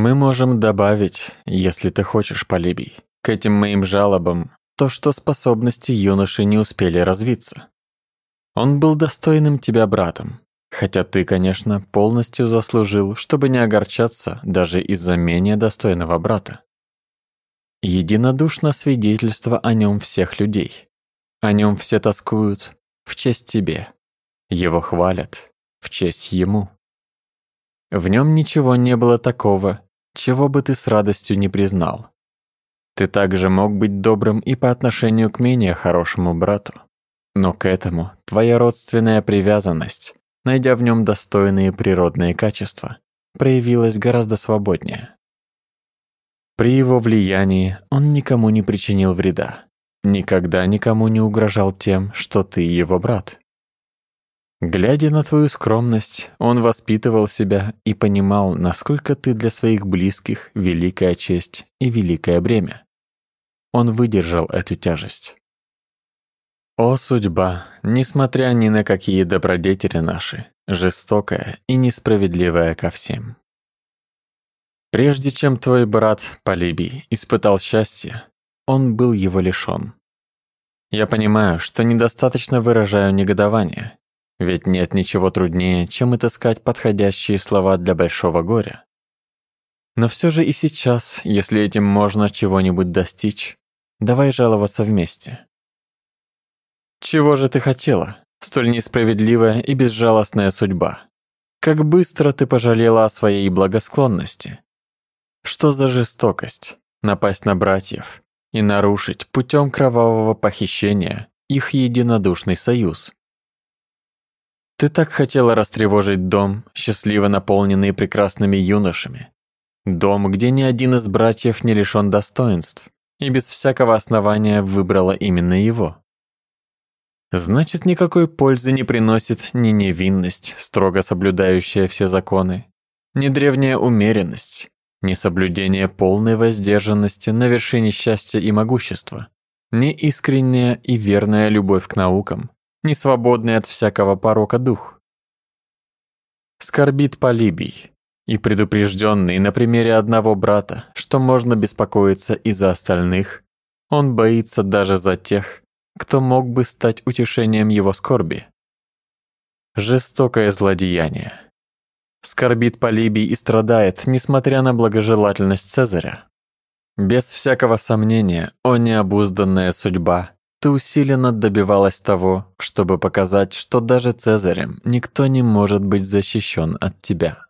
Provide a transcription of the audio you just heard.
Мы можем добавить, если ты хочешь, Полибий, к этим моим жалобам то, что способности юноши не успели развиться. Он был достойным тебя братом, хотя ты, конечно, полностью заслужил, чтобы не огорчаться даже из-за менее достойного брата. Единодушно свидетельство о нем всех людей. О нем все тоскуют в честь тебе. Его хвалят в честь ему. В нем ничего не было такого, чего бы ты с радостью не признал. Ты также мог быть добрым и по отношению к менее хорошему брату. Но к этому твоя родственная привязанность, найдя в нем достойные природные качества, проявилась гораздо свободнее. При его влиянии он никому не причинил вреда, никогда никому не угрожал тем, что ты его брат. Глядя на твою скромность, он воспитывал себя и понимал, насколько ты для своих близких великая честь и великое бремя. Он выдержал эту тяжесть. О, судьба, несмотря ни на какие добродетели наши, жестокая и несправедливая ко всем. Прежде чем твой брат Полибий испытал счастье, он был его лишён. Я понимаю, что недостаточно выражаю негодование, ведь нет ничего труднее, чем отыскать подходящие слова для большого горя. Но все же и сейчас, если этим можно чего-нибудь достичь, давай жаловаться вместе. Чего же ты хотела, столь несправедливая и безжалостная судьба? Как быстро ты пожалела о своей благосклонности? Что за жестокость напасть на братьев и нарушить путем кровавого похищения их единодушный союз? Ты так хотела растревожить дом, счастливо наполненный прекрасными юношами. Дом, где ни один из братьев не лишен достоинств, и без всякого основания выбрала именно его. Значит, никакой пользы не приносит ни невинность, строго соблюдающая все законы, ни древняя умеренность, ни соблюдение полной воздержанности на вершине счастья и могущества, ни искренняя и верная любовь к наукам, ни свободный от всякого порока дух. Скорбит Полибий, и предупрежденный на примере одного брата, что можно беспокоиться и за остальных, он боится даже за тех, кто мог бы стать утешением его скорби. Жестокое злодеяние. Скорбит Полибий и страдает, несмотря на благожелательность Цезаря. Без всякого сомнения, о необузданная судьба, ты усиленно добивалась того, чтобы показать, что даже Цезарем никто не может быть защищен от тебя.